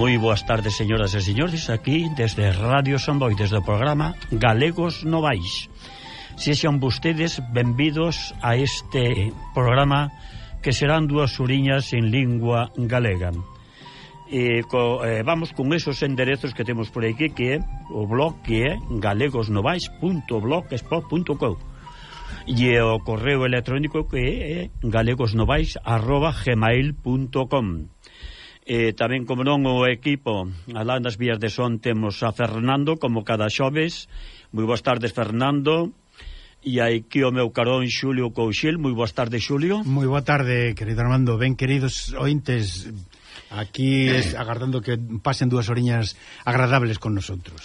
Moi boas tardes, señoras e señores, aquí desde Radio Somboy, desde o programa Galegos Novais. Sexan vostedes benvidos a este programa que serán dúas uriñas en lingua galega. E co, eh, vamos con esos enderezos que temos por aquí que é o blog que é galegosnovais.blogspot.com e o correo electrónico que é eh, galegosnovais.gmail.com E tamén, como non, o equipo alá nas vías de son temos a Fernando, como cada xoves. Moi boas tardes, Fernando. E aquí o meu carón Xulio Couchil. Moi boas tardes, Xulio. Moi boa tarde, querido Armando. Ben, queridos ointes, aquí es, agardando que pasen dúas oriñas agradables con nosotros.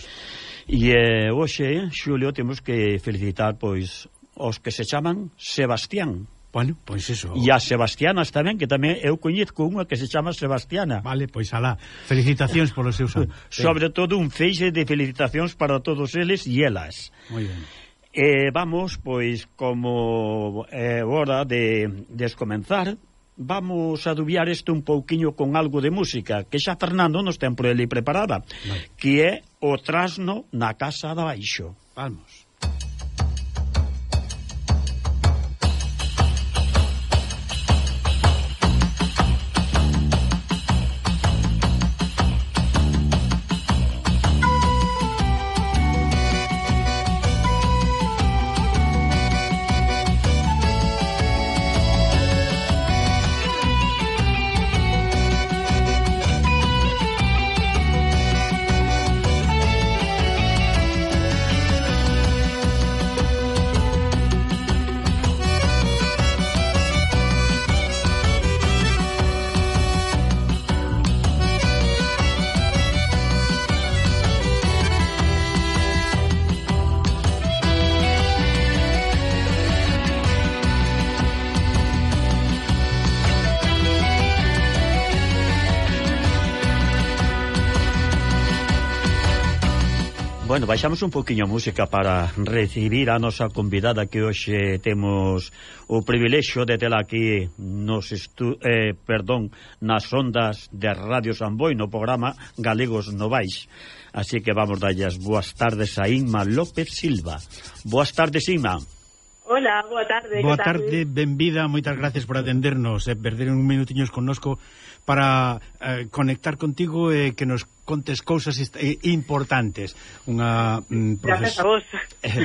E eh, hoxe, Xulio, temos que felicitar pois os que se chaman Sebastián. Bueno, pois eso. E as Sebastianas tamén, que tamén eu coñezco unha que se chama Sebastiana. Vale, pois alá. Felicitacións polo seus anos. Sobre todo un feixe de felicitacións para todos eles e elas. Moi ben. Eh, vamos, pois, como é eh, hora de descomenzar, vamos a dubiar isto un pouquiño con algo de música, que xa Fernando nos ten por ele preparada, vale. que é o trasno na casa da baixo. Vamos. Bueno, baixamos un poquinho a música para recibir a nosa convidada que hoxe temos o privilexio de tela aquí nos estu eh, perdón, nas ondas de Radio Samboy no programa Galegos Novais. Así que vamos dallas boas tardes a Inma López Silva. Boas tardes, Inma. Hola, boa tarde. Boa tarde, benvida, moitas gracias por atendernos e eh, perder un minutiños connosco para eh, conectar contigo e eh, que nos contes cousas eh, importantes. Unha mm, profes... Gracias a vos. Eh,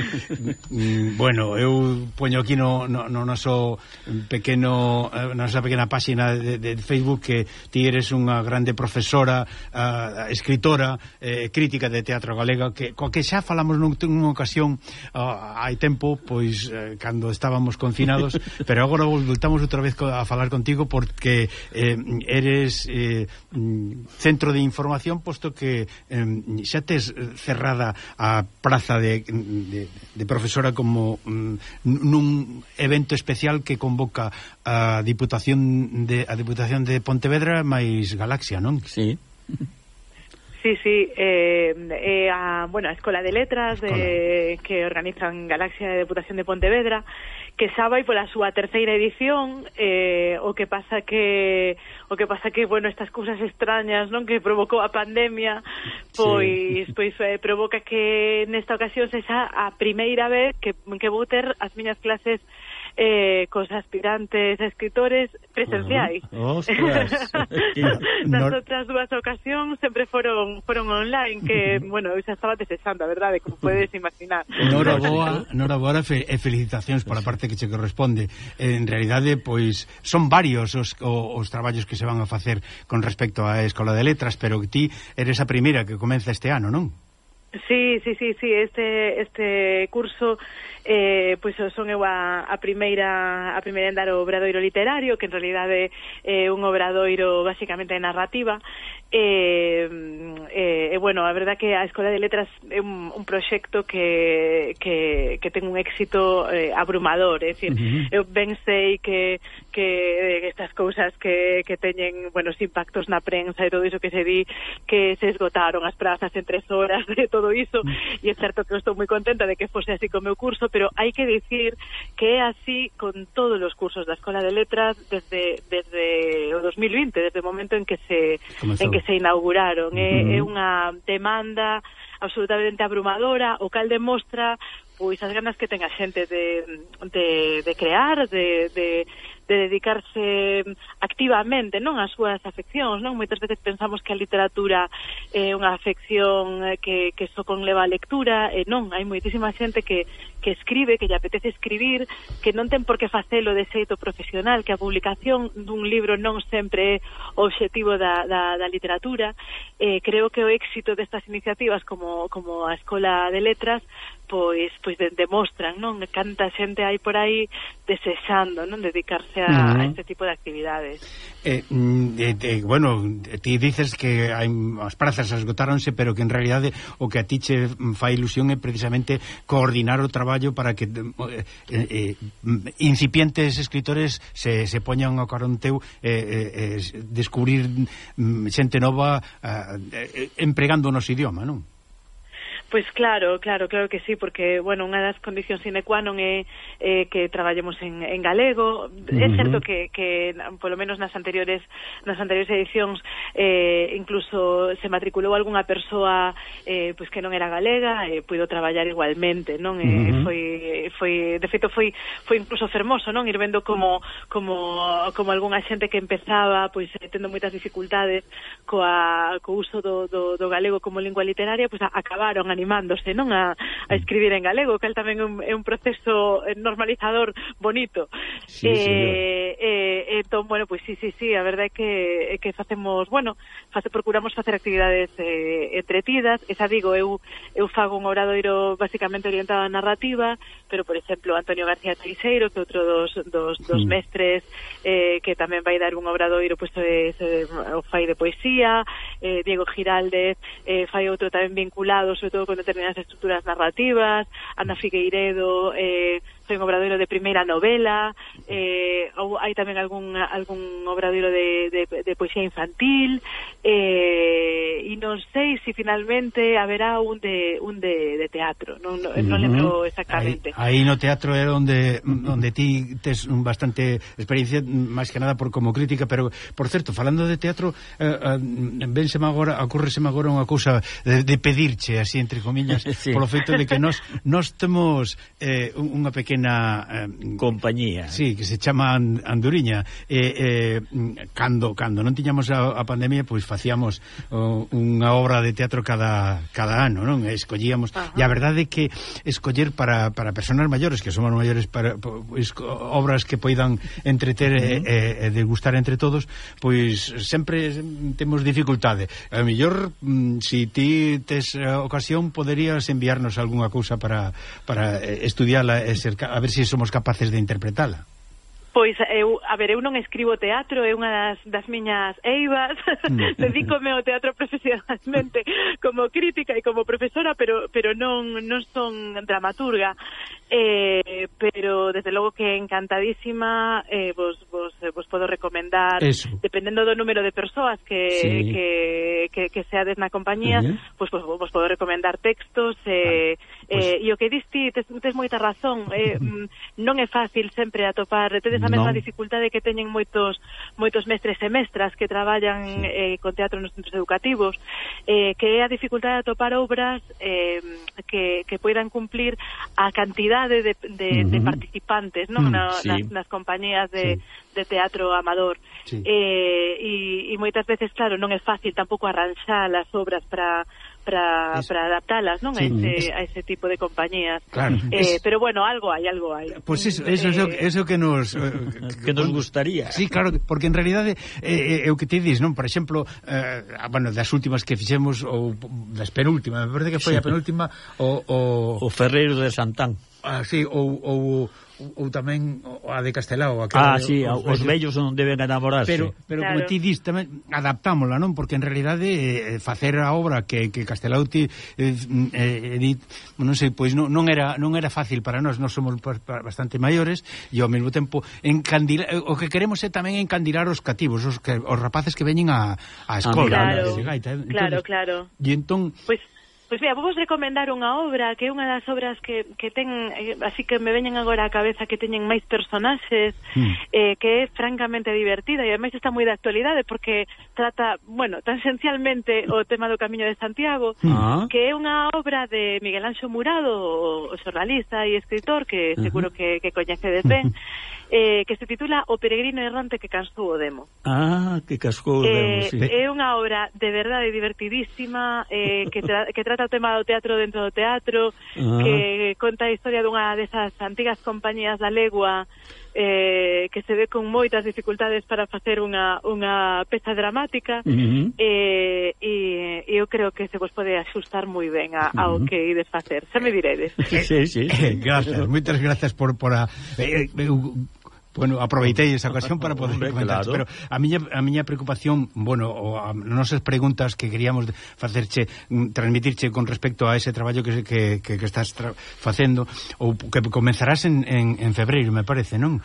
mm, bueno, eu poño aquí no, no, no noso pequeno eh, na nosa pequena páxina de, de Facebook que ti eres unha grande profesora, uh, escritora, eh, crítica de teatro galega que coa que xa falamos nun, nunha ocasión uh, hai tempo, pois uh, cando estábamos confinados, pero agora voltamos outra vez a falar contigo porque eh, eres eh, mm, centro de información pois, posto que eh, xa tes eh, cerrada a praza de, de, de profesora como mm, nun evento especial que convoca a Diputación de a Diputación de Pontevedra máis Galaxia, non? Sí. Sí, sí, eh, eh, a, bueno, a Escola de Letras Escola. De, que organizan Galaxia de Deputación de Pontevedra que xa vai pola súa terceira edición, eh, o que pasa que o que pasa que bueno, estas cousas extrañas, non, que provocou a pandemia, pois sí. pois eh, provoca que nesta ocasión sexa a primeira vez que que vou ter as miñas clases eh, cos aspirantes escritores presenciais. Uh. Ostras! Nas outras dúas ocasións sempre foron foron online, que, bueno, eu xa estaba desexando, a verdade, como podes imaginar. Nora Boa, Nora Boa fe, e felicitacións pola parte que che corresponde. En realidade, pois, son varios os, os, os traballos que se van a facer con respecto á Escola de Letras, pero ti eres a primeira que comeza este ano, non? Sí, sí, sí, sí, este este curso eh, pois son eu a, a primeira a primeira en dar o obradoiro literario, que en realidade é eh, un obradoiro basicamente de narrativa. E, eh, eh, eh, bueno, a verdad que a Escola de Letras é un, un proxecto que, que, que ten un éxito eh, abrumador, é dicir, uh -huh. eu ben sei que que eh, estas cousas que, que teñen buenos impactos na prensa e todo iso que se di que se esgotaron as prazas en tres horas de todo iso mm. e é certo que eu estou moi contenta de que fose así co meu curso pero hai que dicir que é así con todos os cursos da Escola de Letras desde desde o 2020 desde o momento en que se Comenzou. en que se inauguraron é, uh -huh. é unha demanda absolutamente abrumadora o cal demostra pois as ganas que ten a xente de, de, de crear, de, de, de dedicarse mm, activamente non ás súas afeccións, non? Moitas veces pensamos que a literatura é unha afección eh, que, que só conleva a lectura, e non, hai moitísima xente que, que escribe, que lle apetece escribir, que non ten por que facelo de xeito profesional, que a publicación dun libro non sempre é o obxectivo da, da, da literatura. Eh, creo que o éxito destas iniciativas como, como a Escola de Letras pois, pois de, demostran non? canta xente hai por aí desexando non? dedicarse a, uh -huh. a este tipo de actividades. Eh, mm, de, eh, bueno, ti dices que hai, as prazas esgotáronse, pero que en realidade o que a ti che fai ilusión é precisamente coordinar o traballo para que eh, eh, eh mm, incipientes escritores se, se poñan ao caronteu eh, eh, eh descubrir mm, xente nova ah, eh, empregando o noso idioma, non? Pois claro, claro, claro que sí, porque, bueno, unha das condicións sine qua non é eh, que traballemos en, en galego. Uh -huh. É certo que, que, polo menos nas anteriores nas anteriores edicións, eh, incluso se matriculou algunha persoa eh, pois que non era galega e eh, puido traballar igualmente, non? Uh -huh. eh, foi, foi, de feito, foi, foi incluso fermoso, non? Ir vendo como, como, como algunha xente que empezaba pois eh, tendo moitas dificultades coa, co uso do, do, do galego como lingua literaria, pois acabaron a animándose non a, a escribir en galego, que tamén é un, é un proceso normalizador bonito. Sí, eh, eh, entón, bueno, pois pues, sí, sí, sí, a verdade é que, é que facemos, bueno, face, procuramos facer actividades eh, entretidas, esa digo, eu, eu fago un obradoiro basicamente orientado a narrativa, pero, por exemplo, Antonio García Teixeiro, que outro dos, dos, dos sí. mestres eh, que tamén vai dar un obradoiro pois, pues, eh, o fai de poesía, eh, Diego Giraldez eh, fai outro tamén vinculado, sobre todo con determinadas estructuras narrativas, Ana Figueiredo eh, en obradoiro de primeira novela, eh, ou hai tamén algún, algún obradoiro de, de, de poesía infantil, eh, e non sei se si finalmente haberá un de, un de, de teatro, non, non, uh -huh. non lembro exactamente. Aí, aí no teatro é onde, onde ti tes un bastante experiencia, máis que nada por como crítica, pero, por certo, falando de teatro, eh, eh venseme agora, ocurreseme agora unha cousa de, de pedirche, así, entre comiñas, sí. polo feito de que nós, nos temos eh, unha pequena pequena eh, compañía. Sí, que se chama Anduriña. Eh, eh, cando cando non tiñamos a, a pandemia, pois facíamos oh, unha obra de teatro cada cada ano, non? Escollíamos, Ajá. e a verdade é que escoller para, para personas maiores, que somos maiores para pois, obras que poidan entreter uh -huh. Eh, e, eh, e degustar entre todos, pois sempre temos dificultade. A mellor mm, si ti tes eh, ocasión poderías enviarnos algunha cousa para para estudiala e ser a ver se si somos capaces de interpretala. Pois eu, a ver, eu non escribo teatro, é unha das, das miñas eivas, mm. dedícome ao teatro profesionalmente como crítica e como profesora, pero pero non non son dramaturga. Eh, pero desde logo que encantadísima eh, vos, vos, vos podo recomendar Eso. dependendo do número de persoas que, sí. que, que, que seades na compañía, uh -huh. pois pues, vos, vos podo recomendar textos eh, e, ah, eh, pues... eh, e o que diste, tes, tes moita razón, eh, mm, non é fácil sempre atopar, tedes a mesma no. dificultade que teñen moitos moitos mestres e mestras que traballan sí. eh, con teatro nos centros educativos, eh, que é a dificultade de atopar obras eh, que, que poidan cumplir a cantidade de, de, uh -huh. de participantes non? Uh. Na, sí. nas, nas compañías de, sí. de teatro amador. Sí. Eh, e, e moitas veces, claro, non é fácil tampouco arranxar as obras para para para adaptalas, non, sí. a ese es... a ese tipo de compañías. Claro. Eh, es... pero bueno, algo hai, algo hai. Pois pues eso, eso, eh... eso, que nos eh, que nos gustaría. Sí, claro, porque en realidade eh, eh, o que te dis, non, por exemplo, eh, bueno, das últimas que fixemos ou das penúltimas, me parece que foi sí. a penúltima o o o Ferreiro de Santán. Ah, así ou ou ou tamén a de Castelao, aquela Ah, sí, os, vellos non deben enamorarse. Pero pero claro. como ti dis tamén adaptámola, non? Porque en realidade eh, facer a obra que que Castelao ti eh, eh, edit, non sei, pois non, non era non era fácil para nós, nós somos bastante maiores e ao mesmo tempo encandilar eh, o que queremos é tamén encandilar os cativos, os que os rapaces que veñen a a ah, escola, claro, de gaita. Eh. Entonces, claro, claro. E entón Pois pues Pois mira, vou vos recomendar unha obra que é unha das obras que, que ten, eh, así que me veñen agora a cabeza que teñen máis personaxes, mm. eh, que é francamente divertida e ademais está moi de actualidade porque trata, bueno, tangencialmente o tema do Camiño de Santiago, mm. que é unha obra de Miguel Anxo Murado, o xornalista e escritor que seguro uh -huh. que, que coñecedes ben, eh, que se titula O peregrino errante que cansou o demo. Ah, que cascou o demo, eh, sí. É unha obra de verdade divertidísima eh, que, tra que trata trata o tema do teatro dentro do teatro, ah. que conta a historia dunha desas antigas compañías da legua eh, que se ve con moitas dificultades para facer unha, unha peza dramática uh -huh. eh, e, e eu creo que se vos pode axustar moi ben a, ao uh -huh. que ides facer, xa me diredes sí, sí, sí. gracias, moitas gracias por, por a, eh, eh eu, Bueno, aproveitei esa ocasión para poder Hombre, comentar, claro. pero a miña, a miña preocupación, bueno, o a nosas preguntas que queríamos facerche, mm, transmitirche con respecto a ese traballo que, que, que, que estás facendo, ou que comenzarás en, en, en febreiro, me parece, non?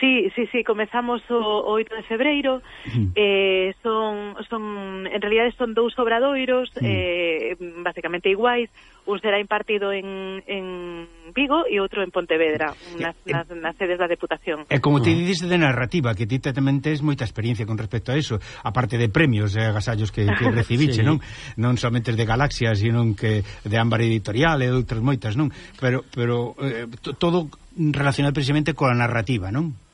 Sí, sí, sí, comezamos o, o 8 de febreiro. Mm. Eh, son son en realidade son dous obradoiros mm. eh basicamente iguais un será impartido en, en Vigo e outro en Pontevedra, nas, eh, nas, nas sedes da Deputación. E como te mm. dices de narrativa, que ti tamén tes moita experiencia con respecto a eso, aparte de premios e eh, agasallos que, que recibiche, sí. non? Non somente de Galaxia, sino que de Ámbar Editorial e outras moitas, non? Pero, pero eh, todo relacionado precisamente coa narrativa, non?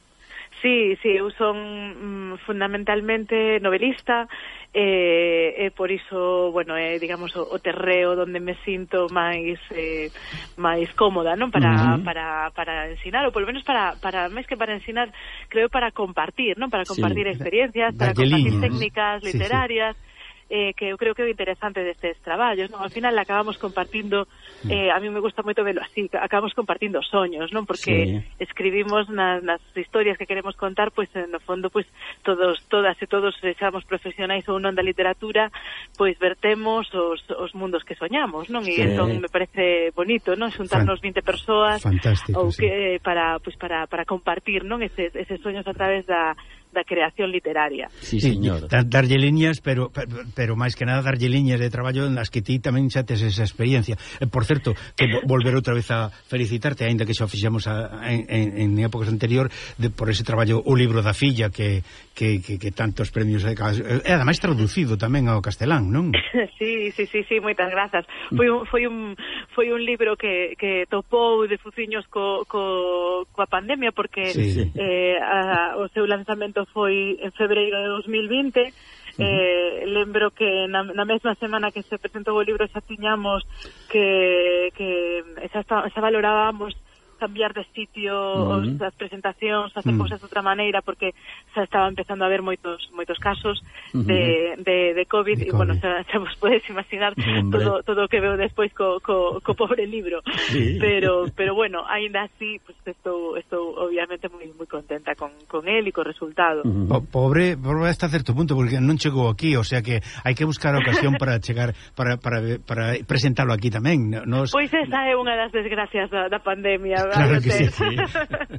Sí, sí, eu son mm, fundamentalmente novelista eh, e, eh, eh, por iso, bueno, é eh, digamos o, o terreo onde me sinto máis eh, máis cómoda, non? Para, uh -huh. para, para ensinar, ou polo menos para, para máis que para ensinar, creo para compartir, non? Para compartir sí. experiencias, para compartir liña, técnicas literarias. Sí, sí eh, que eu creo que é o interesante destes traballos, non? Ao final acabamos compartindo, mm. eh, a mí me gusta moito velo así, acabamos compartindo soños, non? Porque sí. escribimos na, nas historias que queremos contar, pois pues, no fondo, pois pues, todos, todas e todos sexamos profesionais ou non da literatura, pois pues, vertemos os, os mundos que soñamos, non? E sí. entón me parece bonito, non? Xuntarnos 20 persoas Fantástico, ou que sí. para, pois para, para compartir, non? Eses, eses soños a través da da creación literaria. Sí, señor. Sí, darlle liñas, pero, pero pero máis que nada darlle liñas de traballo nas que ti tamén xa tes esa experiencia. Eh, por certo, que volver outra vez a felicitarte, aínda que xa fixemos a, en, en, en épocas anterior de, por ese traballo O libro da filla que, que, que, que tantos premios e ademais traducido tamén ao castelán, non? Sí, sí, sí, sí, moitas grazas. Foi un, foi un, foi un libro que, que topou de fuciños co, co, coa pandemia porque sí, sí. Eh, a, o seu lanzamento foi en febreiro de 2020, Uh -huh. eh, lembro que na, na mesma semana que se presentou o libro xa tiñamos que, que xa, está, xa valorábamos cambiar de sitio uh -huh. as presentacións, facer uh -huh. cousas de outra maneira porque xa estaba empezando a haber moitos moitos casos uh -huh. de, de, de COVID de e bueno, xa, xa vos podes imaginar Hombre. todo todo o que veo despois co, co, co pobre libro. Sí. Pero pero bueno, aínda así, pues estou estou obviamente moi moi contenta con con el e co resultado. Uh -huh. po pobre, pobre hasta certo punto porque non chegou aquí, o sea que hai que buscar a ocasión para chegar para para para presentalo aquí tamén. Nos Pois esa é unha das desgracias da, da pandemia, Claro que sí, sí.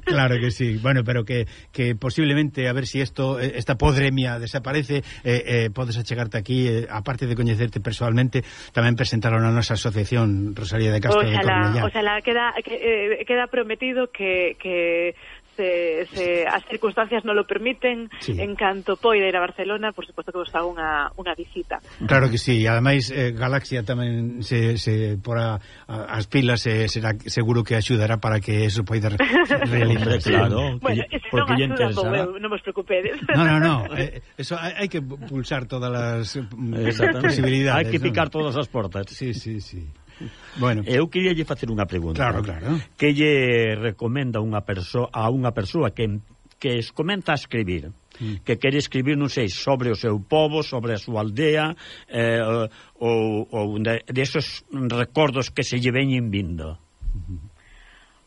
Claro que sí. Bueno, pero que, que posiblemente a ver si esto eh, esta podremia desaparece, eh, eh, podes achegarte aquí, eh, aparte de coñecerte persoalmente, tamén presentar a nosa asociación Rosalía de Castro oxalá, de Cornellá. Oxalá queda, que, eh, queda prometido que, que se, se as circunstancias non lo permiten, sí. en canto poida ir a Barcelona, por suposto que vos fa unha, unha visita. Claro que sí, ademais eh, Galaxia tamén se, se porá as pilas eh, será seguro que axudará para que eso poida realizarse. claro, bueno, que, si porque non axuda, non vos preocupedes. No, no, no, eh, eso hai, hai que pulsar todas as mm, posibilidades. Hai que picar ¿no? todas as portas. Sí, sí, sí. Bueno. Eh, eu quería lle facer unha pregunta. Claro, claro. Que lle recomenda unha persoa a unha persoa que que es comenta a escribir, mm. que quere escribir, non sei, sobre o seu povo, sobre a súa aldea, eh, ou, ou de, de esos recordos que se lle veñen vindo.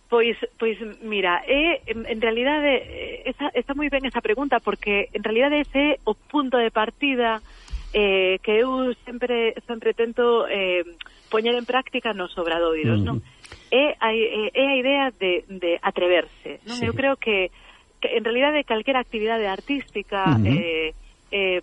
Pois, pois mira, é, en realidade eh, esa, está moi ben esa pregunta porque en realidade ese é o punto de partida eh, que eu sempre sempre tento eh, poñer en práctica nos obradoiros, mm. non? É a, é a idea de, de atreverse, non? Sí. Eu creo que, que en realidad de calquera actividade artística uh -huh. eh, eh,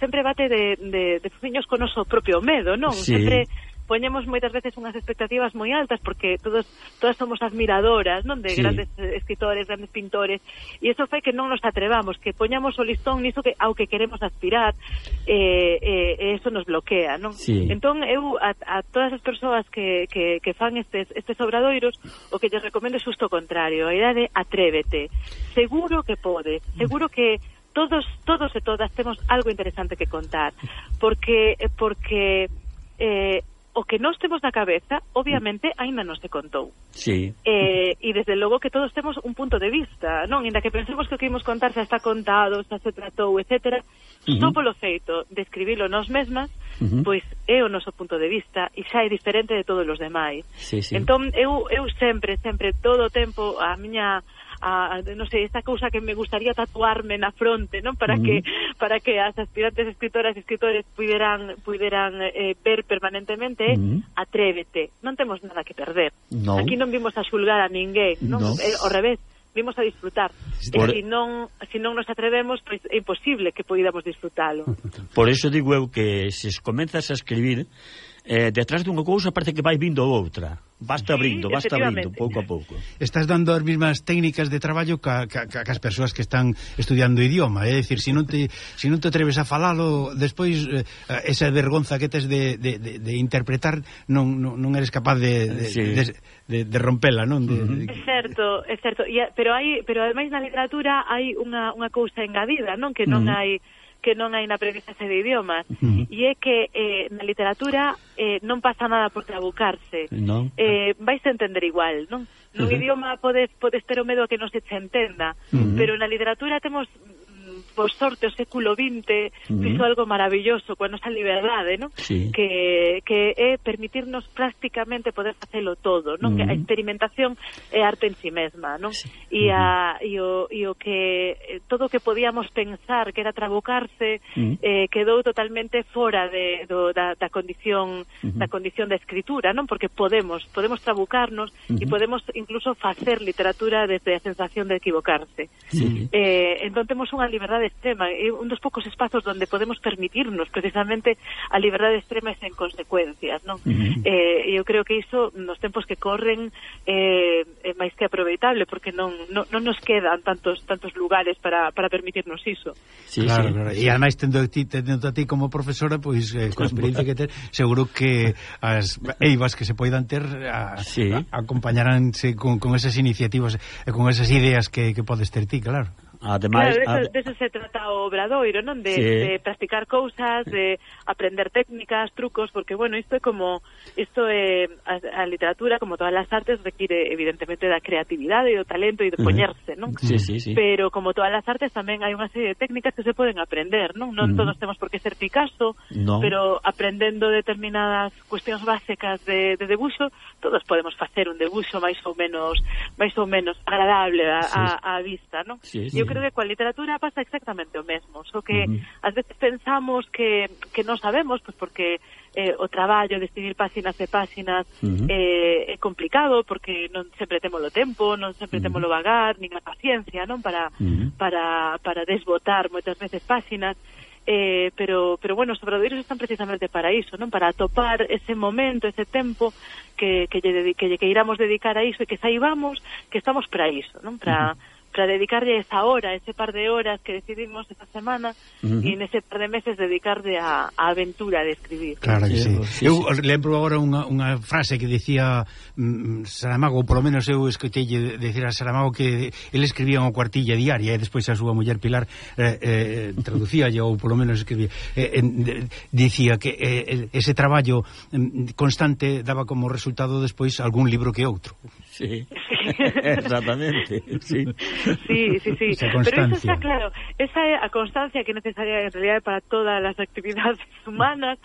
sempre bate de, de, de fuños con oso propio medo, non? Sí. Sempre poñemos moitas veces unhas expectativas moi altas porque todos todas somos admiradoras, non, de sí. grandes eh, escritores, grandes pintores, e eso fai que non nos atrevamos, que poñamos o listón niso que ao que queremos aspirar, eh, eh, eso nos bloquea, non? Sí. Entón eu a, a todas as persoas que, que, que fan estes estes obradoiros, o que lle recomendo é xusto o contrario, a idea de atrévete. Seguro que pode, seguro que todos todos e todas temos algo interesante que contar, porque porque eh o que nós temos na cabeza, obviamente, aínda non se contou. Sí. Eh, e desde logo que todos temos un punto de vista, non? Inda que pensemos que o que imos contar xa está contado, xa se tratou, etc. Uh -huh. Só polo feito de escribilo nós mesmas, uh -huh. pois é o noso punto de vista e xa é diferente de todos os demais. Sí, sí. Entón, eu, eu sempre, sempre, todo o tempo, a miña a, non sei, esta cousa que me gustaría tatuarme na fronte, non? Para mm. que para que as aspirantes escritoras e escritores puideran puideran eh, ver permanentemente mm. atrévete, non temos nada que perder. No. Aquí non vimos a xulgar a ninguén, non? No. Eh, ao revés, vimos a disfrutar. Eh, por... E se non, se non nos atrevemos, pois é imposible que poidamos disfrutalo. Por iso digo eu que se comenzas a escribir, eh, detrás dunha cousa parece que vai vindo outra. Vaste abrindo, sí, vaste abrindo, pouco a pouco. Estás dando as mesmas técnicas de traballo ca, ca, ca, as persoas que están estudiando idioma, é dicir, se non te se non te atreves a falalo, despois eh, esa vergonza que tes de, de, de, de interpretar non, non, non eres capaz de, de, sí. de, de, de rompela, non? De, de... É certo, é certo, e, pero hai pero ademais na literatura hai unha, unha cousa engadida, non? Que non uh -huh. hai que non hai na aprendizaxe de idiomas uh -huh. e é que eh, na literatura eh, non pasa nada por trabucarse no. Eh, eh, vais a entender igual non? no uh -huh. idioma podes, podes ter o medo a que non se te entenda uh -huh. pero na literatura temos por sorte, o século XX uh -huh. fixo algo maravilloso coa nosa liberdade, non? Sí. Que, que é permitirnos prácticamente poder facelo todo, non? Uh -huh. Que a experimentación é arte en sí mesma, non? Sí. E, a, e, o, e o que eh, todo o que podíamos pensar que era trabucarse uh -huh. eh, quedou totalmente fora de, do, da, da condición uh -huh. da condición da escritura, non? Porque podemos, podemos trabucarnos uh -huh. e podemos incluso facer literatura desde a sensación de equivocarse. Sí. Eh, entón temos unha liberdade liberdade extrema. É un dos poucos espazos onde podemos permitirnos precisamente a liberdade extrema e sen consecuencias, non? Uh -huh. eh, eu creo que iso nos tempos que corren eh, é máis que aproveitable porque non, non, non nos quedan tantos tantos lugares para, para permitirnos iso. Sí, claro, sí. claro. E ademais tendo a ti, tendo a ti como profesora, pois eh, coa experiencia que ter, seguro que as eivas que se poidan ter a, sí. a, acompañaránse con, con esas iniciativas e con esas ideas que, que podes ter ti, claro. Ademais, claro, eso, ad... eso se trata o obradoiro, non? De, sí. de practicar cousas, de aprender técnicas, trucos, porque, bueno, isto é como... Isto é... A, a literatura, como todas as artes, require, evidentemente, da creatividade e do talento e de poñerse, non? Sí, sí, sí. Pero, como todas as artes, tamén hai unha serie de técnicas que se poden aprender, non? Non mm. todos temos por que ser Picasso, no. pero aprendendo determinadas cuestións básicas de, de debuxo, todos podemos facer un debuxo máis ou menos máis ou menos agradable a, sí. a, a vista, non? Sí, sí. Eu creo creo que coa literatura pasa exactamente o mesmo, só que uh -huh. ás veces pensamos que, que non sabemos, pois porque eh, o traballo de escribir páxinas e páxinas uh -huh. eh, é complicado porque non sempre temos o tempo, non sempre uh -huh. temos o vagar, nin a paciencia, non para uh -huh. para para desbotar moitas veces páxinas. Eh, pero pero bueno, os obradoiros están precisamente para iso, non? Para atopar ese momento, ese tempo que que lle, que lle que iramos dedicar a iso e que saibamos que estamos para iso, non? Para uh -huh para dedicarlle esa hora, ese par de horas que decidimos esta semana uh -huh. e nese par de meses dedicarle a, a aventura de escribir. Claro que sí. sí. Eu lembro agora unha, unha frase que dicía mm, Saramago, polo menos eu escutelle decir a Saramago que el escribía unha cuartilla diaria e despois a súa muller Pilar eh, eh, traducía ou polo menos escribía. Eh, eh, dicía que eh, ese traballo mm, constante daba como resultado despois algún libro que outro. Sí. Exactamente. Sí. Sí, sí, sí. Pero eso está claro. Esa é a constancia que é necesaria en realidad para todas as actividades humanas,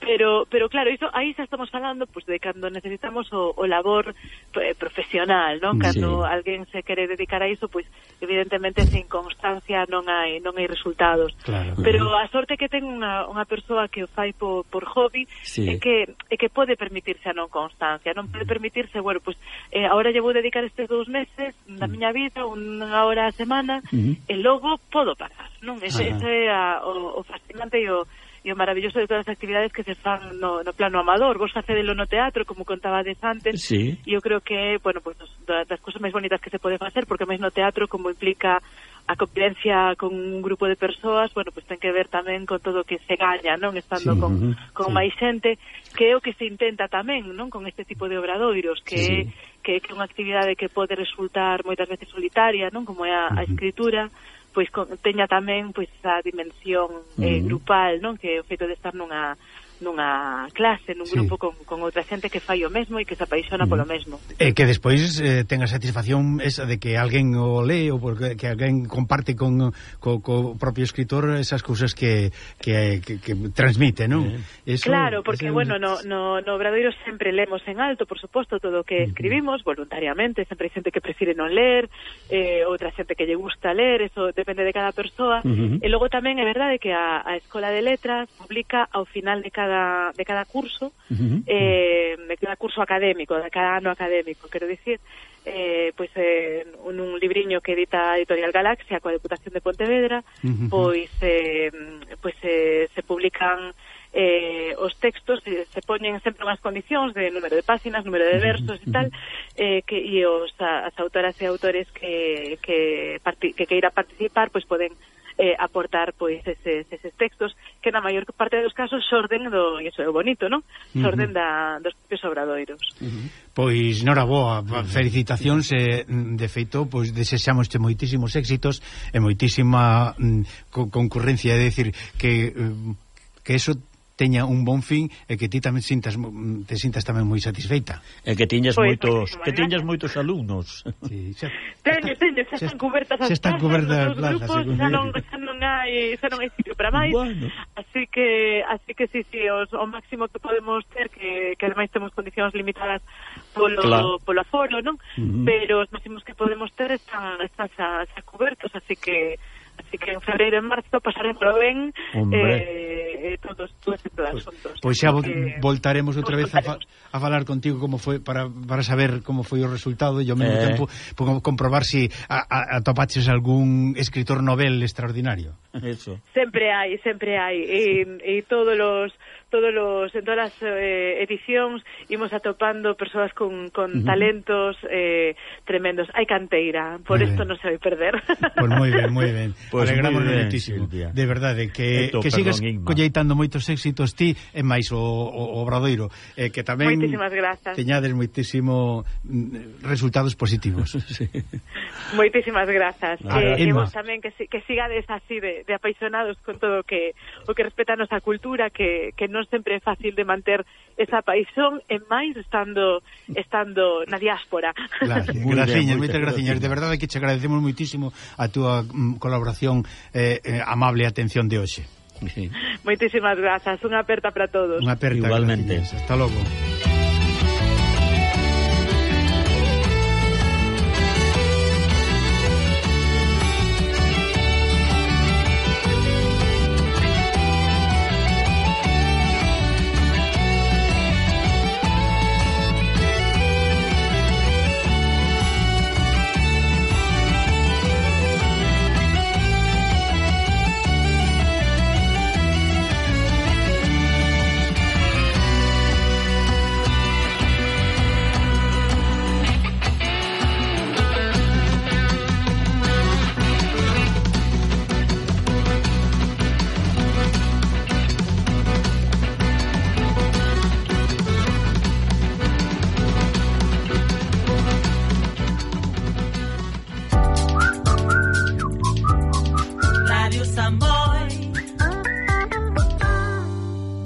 pero pero claro, iso aí xa estamos falando pues, de cando necesitamos o, o labor eh, profesional, ¿no? Cando sí. alguén se quere dedicar a iso, pues, evidentemente sin constancia non hai non hai resultados. Claro, pero a sorte que ten unha, unha persoa que o fai por, por hobby sí. é que é que pode permitirse a non constancia, non pode mm. permitirse, bueno, pues, eh, eh, ahora lle vou dedicar estes dous meses da miña vida, unha hora a semana, uh -huh. e logo podo parar, non? Ese, ese é a, o, o fascinante e o, e o maravilloso de todas as actividades que se fan no, no plano amador. Vos facedelo no teatro, como contabades antes, sí. e eu creo que, bueno, pues, das, das cousas máis bonitas que se pode facer, porque máis no teatro, como implica a convivencia con un grupo de persoas, bueno, pues ten que ver tamén con todo o que se gaña, non? Estando sí, con, uh -huh, con sí. máis xente, que é o que se intenta tamén, non? Con este tipo de obradoiros, que sí, sí que é unha actividade que pode resultar moitas veces solitaria, non? Como é a, a escritura, pois con, teña tamén pois a dimensión eh, grupal, non? Que o feito de estar nunha nunha clase, nun grupo sí. con, con outra xente que fai o mesmo e que se apaixona mm. polo mesmo. E que despois eh, ten a satisfacción esa de que alguén o lee ou porque, que alguén comparte con co, co propio escritor esas cousas que, que, que, que transmite, non? Eh. Eso, claro, porque, eso... bueno, no, no, no Obradoiro sempre lemos en alto, por suposto, todo o que escribimos, voluntariamente, sempre hai xente que prefire non ler, eh, outra xente que lle gusta ler, eso depende de cada persoa, uh -huh. e logo tamén é verdade que a, a Escola de Letras publica ao final de cada cada, de cada curso, uh -huh. eh, de cada curso académico, de cada ano académico, quero dicir, eh, pois eh, un, un libriño que edita a Editorial Galaxia coa Deputación de Pontevedra, uh -huh. pois, eh, pois eh, se publican eh, os textos eh, se poñen sempre unhas condicións de número de páxinas, número de versos e tal, eh, que e os a, as autoras e autores que que, que queira participar pois poden eh, aportar pois eses, eses textos que na maior parte dos casos xorden do, e iso é bonito, non? Xorden uh -huh. da, dos propios obradoiros. Uh -huh. Pois, nora boa, felicitacións e, de feito, pois desexamos moitísimos éxitos e moitísima mm, co concurrencia, é dicir, que eh, que eso teña un bon fin e que ti tamén sintas te sintas tamén moi satisfeita. E que tiñas pues, moitos, pois, que tiñas moitos alumnos. Sí, xa, teño, teño, xa, xa están cubertas as xa están cubertas as plazas, grupos, xa non, xa non hai, xa non hai sitio para máis. Bueno. Así que así que sí, sí, os, o máximo que podemos ter que que ademais temos condicións limitadas polo claro. polo aforo, non? Uh -huh. Pero os máximos que podemos ter están están xa, xa cubertos, así que Así que en febreiro e marzo pasaremos ben Hombre. eh, eh todos, todos en plan pues, juntos. Pois xa voltaremos outra vez a, fa, a falar contigo como foi para, para saber como foi o resultado e ao mesmo eh. tempo comprobar se si atopaches algún escritor novel extraordinario. Eso. Sempre hai, sempre hai. E, e todos os todos los, en todas as eh, edicións imos atopando persoas con, con uh -huh. talentos eh, tremendos. Hai canteira, por isto non se vai perder. Pois pues moi ben, moi ben. Pues Alegrámonos muitísimo. Silvia. De verdade, que, Eto, que sigas colleitando moitos éxitos ti e máis o, o, o Bradoiro. Eh, que tamén teñades moitísimo mm, resultados positivos. sí. Moitísimas grazas. Ah, eh, que vos tamén que, que sigades así de, de apaixonados con todo o que, o que respeta a nosa cultura, que, que non sempre é fácil de manter esa paixón e máis estando estando na diáspora. Claro, graciñas, moitas graciñas. De verdade que che agradecemos moitísimo a túa mm, colaboración eh, eh, amable e atención de hoxe. Sí. Moitísimas grazas, unha aperta para todos. Unha aperta. Igualmente. Hasta logo.